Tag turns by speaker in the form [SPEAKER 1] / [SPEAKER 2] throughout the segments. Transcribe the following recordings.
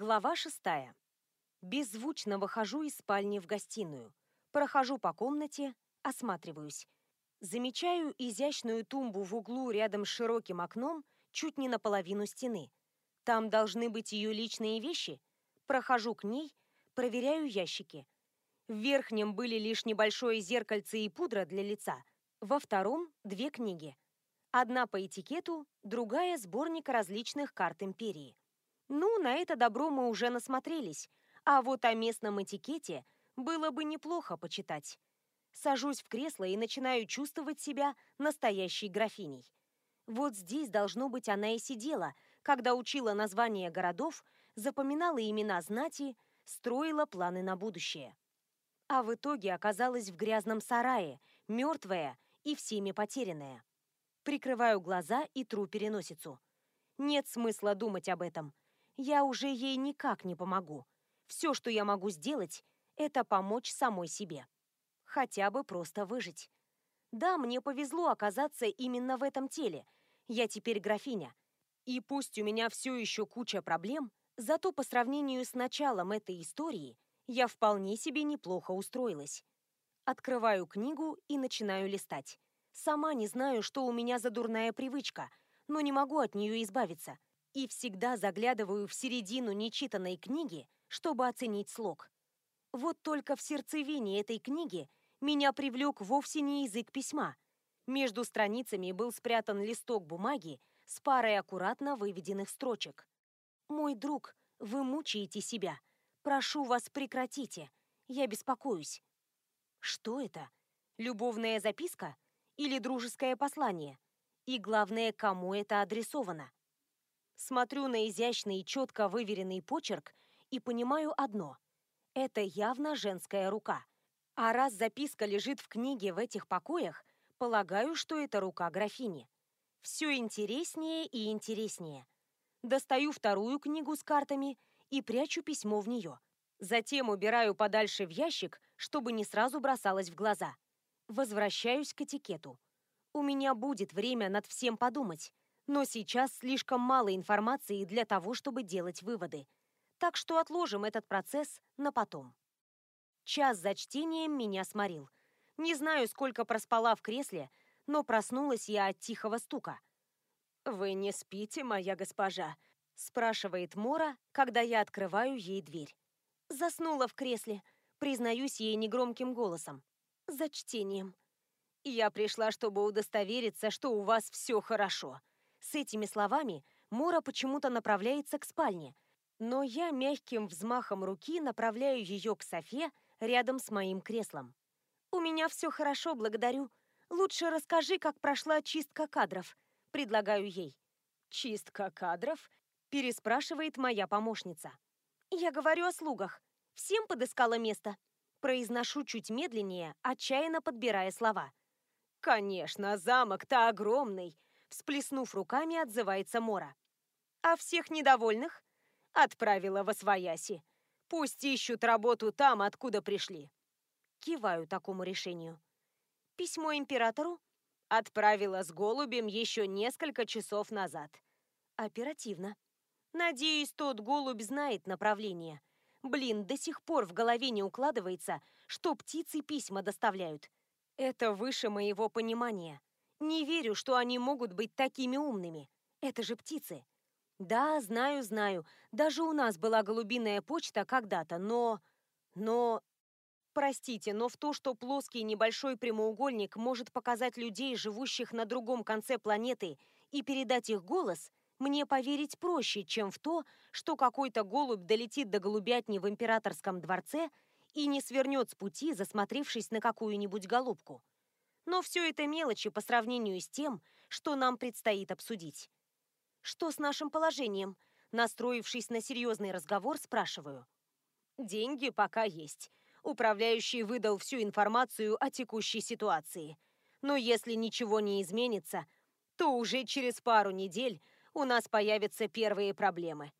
[SPEAKER 1] Глава шестая. Беззвучно выхожу из спальни в гостиную. Прохожу по комнате, осматриваюсь. Замечаю изящную тумбу в углу рядом с широким окном, чуть не наполовину стены. Там должны быть ее личные вещи. Прохожу к ней, проверяю ящики. В верхнем были лишь небольшое зеркальце и пудра для лица. Во втором – две книги. Одна по этикету, другая – сборник различных карт империи. Ну, на это добро мы уже насмотрелись, а вот о местном этикете было бы неплохо почитать. Сажусь в кресло и начинаю чувствовать себя настоящей графиней. Вот здесь, должно быть, она и сидела, когда учила названия городов, запоминала имена знати, строила планы на будущее. А в итоге оказалась в грязном сарае, мертвая и всеми потерянная. Прикрываю глаза и тру переносицу. Нет смысла думать об этом – я уже ей никак не помогу. Все, что я могу сделать, это помочь самой себе. Хотя бы просто выжить. Да, мне повезло оказаться именно в этом теле. Я теперь графиня. И пусть у меня все еще куча проблем, зато по сравнению с началом этой истории я вполне себе неплохо устроилась. Открываю книгу и начинаю листать. Сама не знаю, что у меня за дурная привычка, но не могу от нее избавиться – и всегда заглядываю в середину нечитанной книги, чтобы оценить слог. Вот только в сердцевине этой книги меня привлек вовсе не язык письма. Между страницами был спрятан листок бумаги с парой аккуратно выведенных строчек. «Мой друг, вы мучаете себя. Прошу вас, прекратите. Я беспокоюсь». Что это? Любовная записка? Или дружеское послание? И главное, кому это адресовано? Смотрю на изящный и четко выверенный почерк и понимаю одно. Это явно женская рука. А раз записка лежит в книге в этих покоях, полагаю, что это рука графини. Все интереснее и интереснее. Достаю вторую книгу с картами и прячу письмо в нее. Затем убираю подальше в ящик, чтобы не сразу бросалось в глаза. Возвращаюсь к этикету. У меня будет время над всем подумать, но сейчас слишком мало информации для того, чтобы делать выводы. Так что отложим этот процесс на потом. Час за чтением меня сморил. Не знаю, сколько проспала в кресле, но проснулась я от тихого стука. «Вы не спите, моя госпожа?» – спрашивает Мора, когда я открываю ей дверь. Заснула в кресле, признаюсь ей негромким голосом. За чтением. Я пришла, чтобы удостовериться, что у вас все хорошо. С этими словами Мора почему-то направляется к спальне, но я мягким взмахом руки направляю ее к Софе рядом с моим креслом. «У меня все хорошо, благодарю. Лучше расскажи, как прошла чистка кадров», — предлагаю ей. «Чистка кадров?» — переспрашивает моя помощница. «Я говорю о слугах. Всем подыскала место». Произношу чуть медленнее, отчаянно подбирая слова. «Конечно, замок-то огромный», Всплеснув руками, отзывается Мора. А всех недовольных? Отправила во свояси. Пусть ищут работу там, откуда пришли. Киваю такому решению. Письмо императору? Отправила с голубем еще несколько часов назад. Оперативно. Надеюсь, тот голубь знает направление. Блин, до сих пор в голове не укладывается, что птицы письма доставляют. Это выше моего понимания. Не верю, что они могут быть такими умными. Это же птицы. Да, знаю, знаю. Даже у нас была голубиная почта когда-то, но... Но... Простите, но в то, что плоский небольшой прямоугольник может показать людей, живущих на другом конце планеты, и передать их голос, мне поверить проще, чем в то, что какой-то голубь долетит до голубятни в императорском дворце и не свернет с пути, засмотревшись на какую-нибудь голубку. Но все это мелочи по сравнению с тем, что нам предстоит обсудить. Что с нашим положением? Настроившись на серьезный разговор, спрашиваю. Деньги пока есть. Управляющий выдал всю информацию о текущей ситуации. Но если ничего не изменится, то уже через пару недель у нас появятся первые проблемы.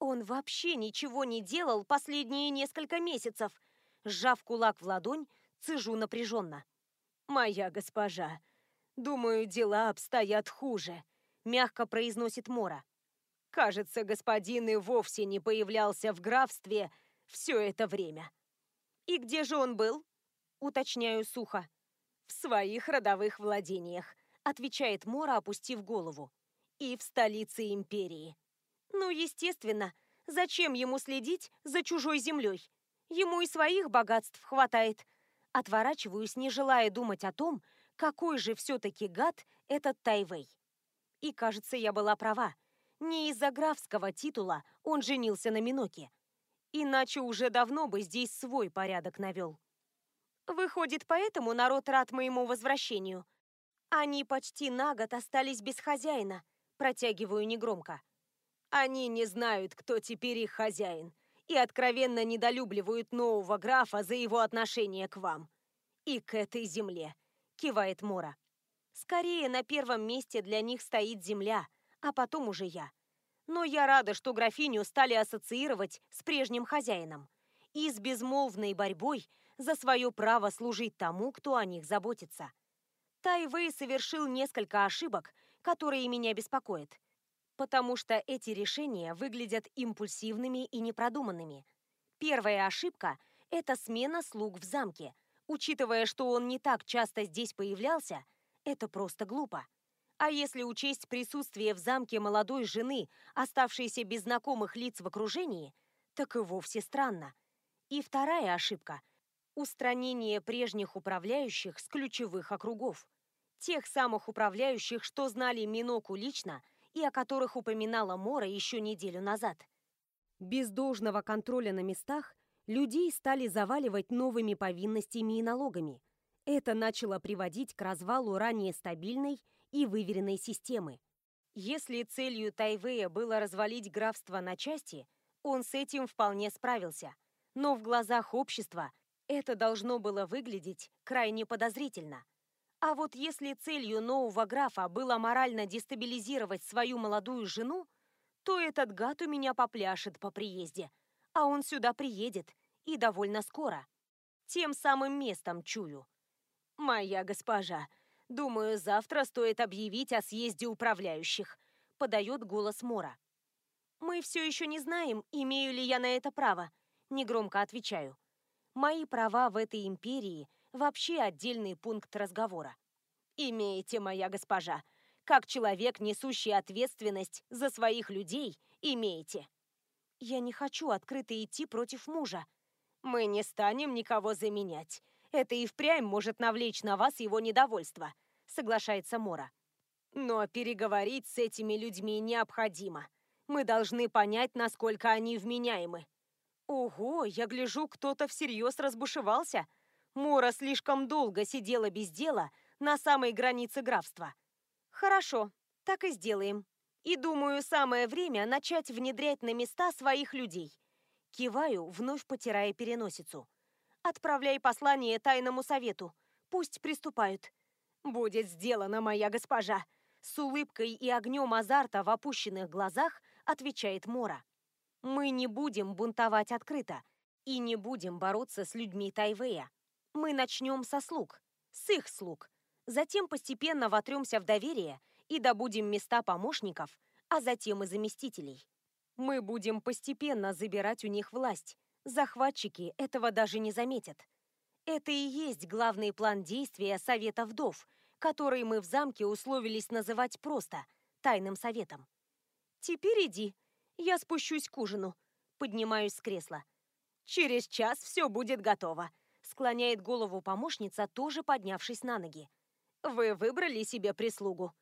[SPEAKER 1] Он вообще ничего не делал последние несколько месяцев. Сжав кулак в ладонь, цежу напряженно. «Моя госпожа, думаю, дела обстоят хуже», — мягко произносит Мора. Кажется, господин и вовсе не появлялся в графстве все это время. И где же он был? Уточняю сухо. В своих родовых владениях, отвечает Мора, опустив голову. И в столице империи. Ну, естественно, зачем ему следить за чужой землей? Ему и своих богатств хватает. Отворачиваюсь, не желая думать о том, какой же все-таки гад этот Тайвей. И, кажется, я была права. Не из-за графского титула он женился на Миноке. Иначе уже давно бы здесь свой порядок навел. Выходит, поэтому народ рад моему возвращению. Они почти на год остались без хозяина, протягиваю негромко. Они не знают, кто теперь их хозяин, и откровенно недолюбливают нового графа за его отношение к вам. И к этой земле, кивает Мора. Скорее, на первом месте для них стоит земля, а потом уже я. Но я рада, что графиню стали ассоциировать с прежним хозяином и с безмолвной борьбой за свое право служить тому, кто о них заботится. Тайвей совершил несколько ошибок, которые меня беспокоят, потому что эти решения выглядят импульсивными и непродуманными. Первая ошибка – это смена слуг в замке. Учитывая, что он не так часто здесь появлялся, это просто глупо. А если учесть присутствие в замке молодой жены, оставшейся без знакомых лиц в окружении, так и вовсе странно. И вторая ошибка – устранение прежних управляющих с ключевых округов. Тех самых управляющих, что знали Миноку лично и о которых упоминала Мора еще неделю назад. Без должного контроля на местах людей стали заваливать новыми повинностями и налогами. Это начало приводить к развалу ранее стабильной и выверенной системы. Если целью Тайвея было развалить графство на части, он с этим вполне справился. Но в глазах общества это должно было выглядеть крайне подозрительно. А вот если целью нового графа было морально дестабилизировать свою молодую жену, то этот гад у меня попляшет по приезде. А он сюда приедет, и довольно скоро. Тем самым местом чую. «Моя госпожа, Думаю, завтра стоит объявить о съезде управляющих», — подает голос Мора. «Мы все еще не знаем, имею ли я на это право», — негромко отвечаю. «Мои права в этой империи — вообще отдельный пункт разговора». «Имеете, моя госпожа. Как человек, несущий ответственность за своих людей, имеете». «Я не хочу открыто идти против мужа». «Мы не станем никого заменять. Это и впрямь может навлечь на вас его недовольство, соглашается Мора. Но переговорить с этими людьми необходимо. Мы должны понять, насколько они вменяемы. Ого, я гляжу, кто-то всерьез разбушевался. Мора слишком долго сидела без дела на самой границе графства. Хорошо, так и сделаем. И думаю, самое время начать внедрять на места своих людей. Киваю, вновь потирая переносицу. Отправляй послание тайному совету. Пусть приступают. Будет сделано, моя госпожа. С улыбкой и огнем азарта в опущенных глазах отвечает Мора. Мы не будем бунтовать открыто и не будем бороться с людьми Тайвея. Мы начнем со слуг, с их слуг. Затем постепенно вотремся в доверие и добудем места помощников, а затем и заместителей. Мы будем постепенно забирать у них власть, Захватчики этого даже не заметят. Это и есть главный план действия Совета Вдов, который мы в замке условились называть просто «тайным советом». «Теперь иди, я спущусь к ужину», поднимаюсь с кресла. «Через час все будет готово», склоняет голову помощница, тоже поднявшись на ноги. «Вы выбрали себе прислугу?»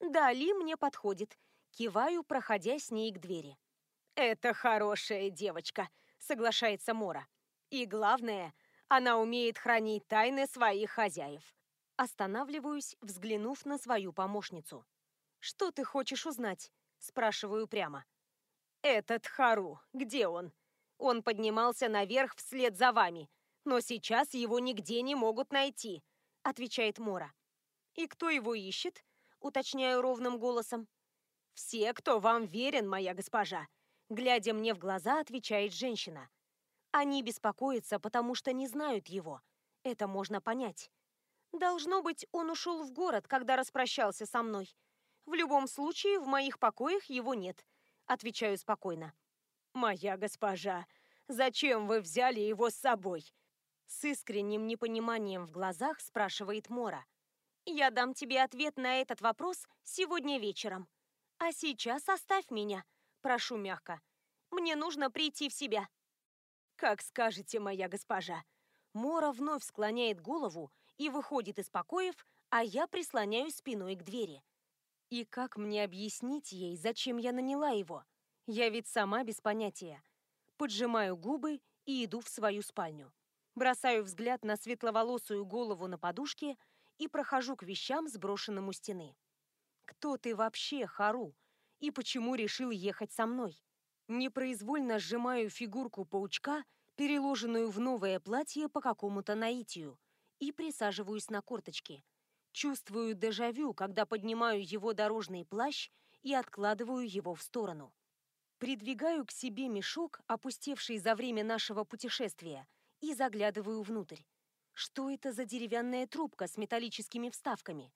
[SPEAKER 1] «Да, Ли мне подходит», киваю, проходя с ней к двери. «Это хорошая девочка», соглашается Мора. И главное, она умеет хранить тайны своих хозяев. Останавливаюсь, взглянув на свою помощницу. «Что ты хочешь узнать?» – спрашиваю прямо. «Этот Хару, где он? Он поднимался наверх вслед за вами, но сейчас его нигде не могут найти», – отвечает Мора. «И кто его ищет?» – уточняю ровным голосом. «Все, кто вам верен, моя госпожа. Глядя мне в глаза, отвечает женщина. Они беспокоятся, потому что не знают его. Это можно понять. Должно быть, он ушел в город, когда распрощался со мной. В любом случае, в моих покоях его нет. отвечаю спокойно.
[SPEAKER 2] «Моя госпожа, зачем вы взяли его с собой?»
[SPEAKER 1] С искренним непониманием в глазах спрашивает Мора. «Я дам тебе ответ на этот вопрос сегодня вечером. А сейчас оставь меня, прошу мягко. Мне нужно прийти в себя».
[SPEAKER 2] «Как скажете, моя госпожа».
[SPEAKER 1] Мора вновь склоняет голову и выходит из покоев, а я прислоняюсь спиной к двери. И как мне объяснить ей, зачем я наняла его? Я ведь сама без понятия. Поджимаю губы и иду в свою спальню. Бросаю взгляд на светловолосую голову на подушке и прохожу к вещам, сброшенным у стены. Кто ты вообще, Хару? И почему решил ехать со мной? Непроизвольно сжимаю фигурку паучка, переложенную в новое платье по какому-то наитию, и присаживаюсь на корточки. Чувствую дежавю, когда поднимаю его дорожный плащ и откладываю его в сторону. Придвигаю к себе мешок, опустевший за время нашего путешествия, и заглядываю внутрь. Что это за деревянная трубка с металлическими вставками?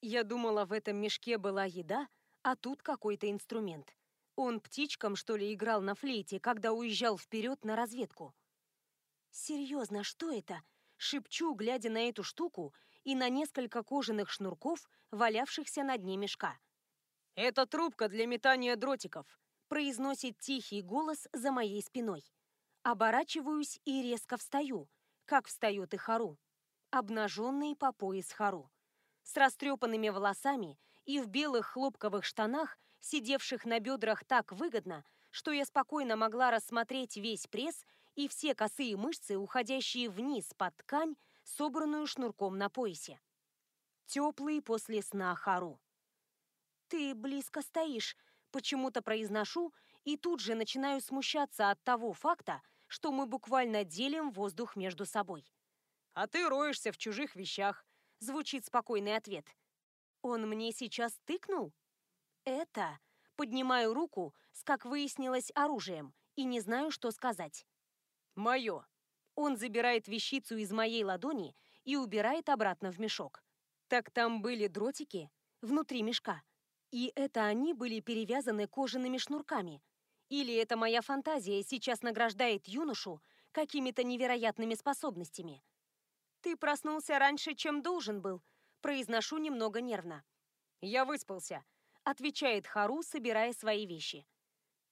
[SPEAKER 1] Я думала, в этом мешке была еда, а тут какой-то инструмент. Он птичкам, что ли, играл на флейте, когда уезжал вперед на разведку? Серьезно, что это? Шепчу, глядя на эту штуку и на несколько кожаных шнурков, валявшихся на дне мешка.
[SPEAKER 2] «Это трубка для метания дротиков»,
[SPEAKER 1] произносит тихий голос за моей спиной. Оборачиваюсь и резко встаю, как встает и Хару. Обнаженный по пояс Хару. С растрепанными волосами и в белых хлопковых штанах, сидевших на бедрах так выгодно, что я спокойно могла рассмотреть весь пресс и все косые мышцы, уходящие вниз под ткань, собранную шнурком на поясе. Теплый после сна Хару. «Ты близко стоишь», почему-то произношу и тут же начинаю смущаться от того факта, что мы буквально делим воздух между собой.
[SPEAKER 2] «А ты роешься в чужих вещах», — звучит спокойный ответ.
[SPEAKER 1] «Он мне сейчас тыкнул?» «Это...» Поднимаю руку с, как выяснилось, оружием и не знаю, что сказать.
[SPEAKER 2] «Мое».
[SPEAKER 1] Он забирает вещицу из моей ладони и убирает обратно в мешок. Так там были дротики внутри мешка. И это они были перевязаны кожаными шнурками. Или это моя фантазия сейчас награждает юношу какими-то невероятными способностями. «Ты проснулся раньше, чем должен был», — произношу немного нервно.
[SPEAKER 2] «Я выспался», —
[SPEAKER 1] отвечает Хару, собирая свои вещи.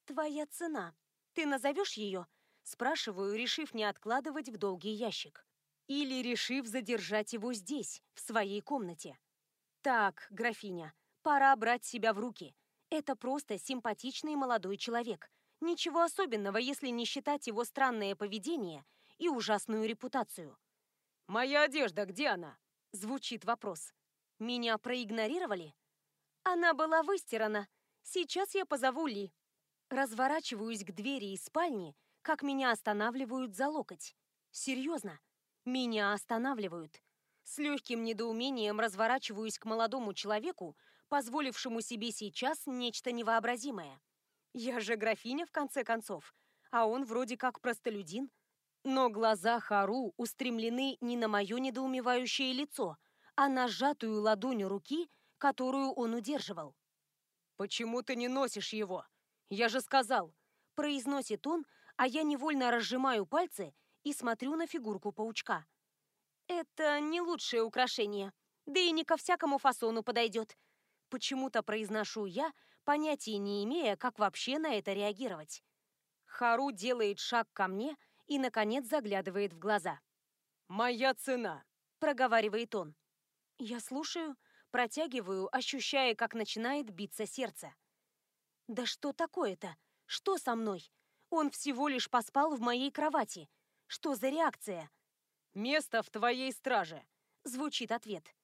[SPEAKER 1] «Твоя цена. Ты назовешь ее?» — спрашиваю, решив не откладывать в долгий ящик. Или решив задержать его здесь, в своей комнате. «Так, графиня, Пора брать себя в руки. Это просто симпатичный молодой человек. Ничего особенного, если не считать его странное поведение и ужасную репутацию.
[SPEAKER 2] «Моя одежда, где она?» – звучит вопрос.
[SPEAKER 1] «Меня проигнорировали?» «Она была выстирана. Сейчас я позову Ли». Разворачиваюсь к двери из спальни, как меня останавливают за локоть. Серьезно, меня останавливают. С легким недоумением разворачиваюсь к молодому человеку, позволившему себе сейчас нечто невообразимое. Я же графиня, в конце концов, а он вроде как простолюдин. Но глаза Хару устремлены не на мое недоумевающее лицо, а на сжатую ладонь руки, которую он удерживал.
[SPEAKER 2] «Почему ты не носишь его? Я же сказал!»
[SPEAKER 1] Произносит он, а я невольно разжимаю пальцы и смотрю на фигурку паучка. «Это не лучшее украшение, да и не ко всякому фасону подойдет», почему-то произношу я, понятия не имея, как вообще на это реагировать. Хару делает шаг ко мне и, наконец, заглядывает в глаза.
[SPEAKER 2] «Моя цена», —
[SPEAKER 1] проговаривает он. Я слушаю, протягиваю, ощущая, как начинает биться сердце. «Да что такое-то? Что со мной? Он всего лишь поспал в моей кровати. Что за реакция?»
[SPEAKER 2] «Место в твоей страже», —
[SPEAKER 1] звучит ответ.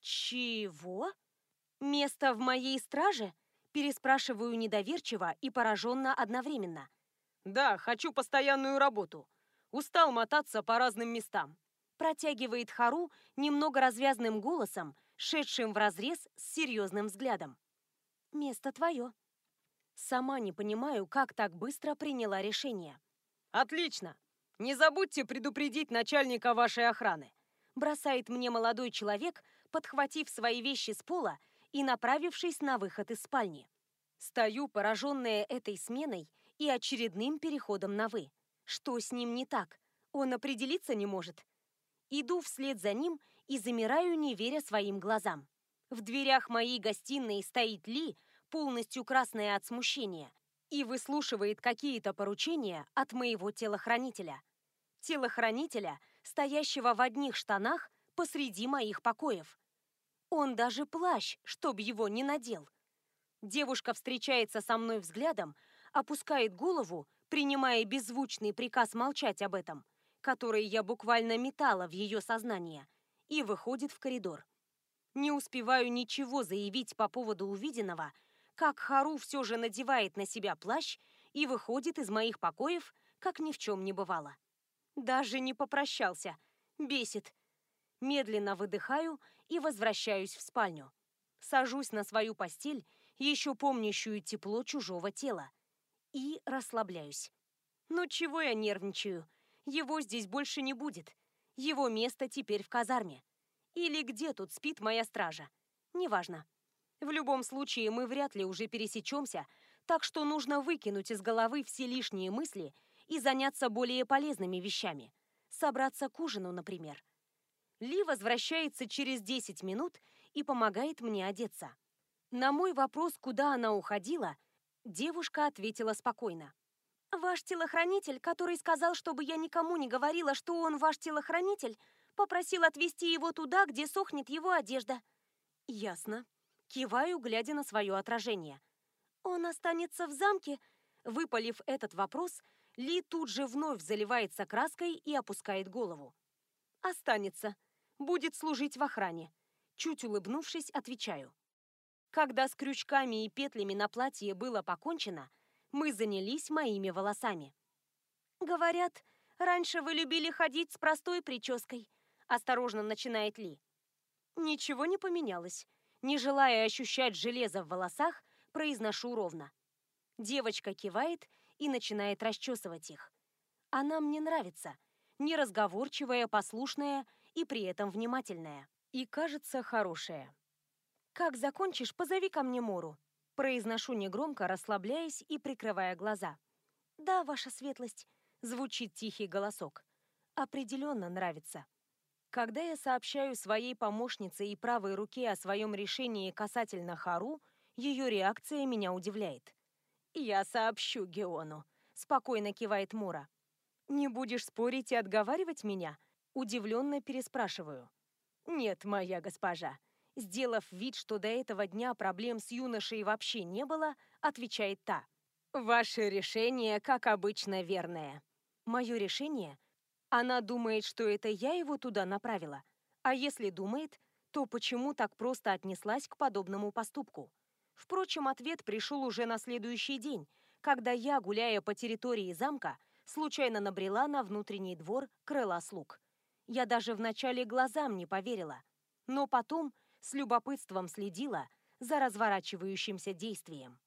[SPEAKER 1] «Чего?» «Место в моей страже?» Переспрашиваю недоверчиво и пораженно одновременно.
[SPEAKER 2] «Да, хочу постоянную работу. Устал мотаться по разным местам».
[SPEAKER 1] Протягивает Хару немного развязным голосом, шедшим вразрез с серьезным взглядом. «Место твое». Сама не понимаю, как так быстро приняла решение.
[SPEAKER 2] «Отлично! Не забудьте предупредить начальника вашей охраны!»
[SPEAKER 1] Бросает мне молодой человек, подхватив свои вещи с пола и направившись на выход из спальни. Стою, пораженная этой сменой и очередным переходом на «вы». Что с ним не так? Он определиться не может. Иду вслед за ним и замираю, не веря своим глазам. В дверях моей гостиной стоит Ли, полностью красная от смущения, и выслушивает какие-то поручения от моего телохранителя. Телохранителя, стоящего в одних штанах посреди моих покоев. Он даже плащ, чтоб его не надел. Девушка встречается со мной взглядом, опускает голову, принимая беззвучный приказ молчать об этом, который я буквально метала в ее сознание, и выходит в коридор. Не успеваю ничего заявить по поводу увиденного, как Хару все же надевает на себя плащ и выходит из моих покоев, как ни в чем не бывало. Даже не попрощался. Бесит. Медленно выдыхаю и возвращаюсь в спальню. Сажусь на свою постель, еще помнящую тепло чужого тела, и расслабляюсь. Ну чего я нервничаю? Его здесь больше не будет. Его место теперь в казарме. Или где тут спит моя стража? Неважно. В любом случае мы вряд ли уже пересечемся, так что нужно выкинуть из головы все лишние мысли и заняться более полезными вещами. Собраться к ужину, например. Ли возвращается через 10 минут и помогает мне одеться. На мой вопрос, куда она уходила, девушка ответила спокойно. «Ваш телохранитель, который сказал, чтобы я никому не говорила, что он ваш телохранитель, попросил отвезти его туда, где сохнет его одежда». «Ясно». Киваю, глядя на свое отражение. «Он останется в замке?» Выпалив этот вопрос, Ли тут же вновь заливается краской и опускает голову. «Останется. Будет служить в охране». Чуть улыбнувшись, отвечаю. Когда с крючками и петлями на платье было покончено, мы занялись моими волосами. «Говорят, раньше вы любили ходить с простой прической», — осторожно начинает Ли. Ничего не поменялось. Не желая ощущать железо в волосах, произношу ровно. Девочка кивает и начинает расчесывать их. Она мне нравится. Неразговорчивая, послушная и при этом внимательная. И, кажется, хорошая. «Как закончишь, позови ко мне Мору», – произношу негромко, расслабляясь и прикрывая глаза. «Да, ваша светлость», – звучит тихий голосок. «Определенно нравится». Когда я сообщаю своей помощнице и правой руке о своем решении касательно Хару, ее реакция меня удивляет. «Я сообщу Геону», – спокойно кивает Мора. «Не будешь спорить и отговаривать меня?» – удивленно переспрашиваю. «Нет, моя госпожа», Сделав вид, что до этого дня проблем с юношей вообще не было, отвечает та. «Ваше решение, как обычно, верное». «Мое решение?» Она думает, что это я его туда направила. А если думает, то почему так просто отнеслась к подобному поступку? Впрочем, ответ пришел уже на следующий день, когда я, гуляя по территории замка, случайно набрела на внутренний двор крыла слуг. Я даже вначале глазам не поверила. Но потом с любопытством следила за разворачивающимся действием.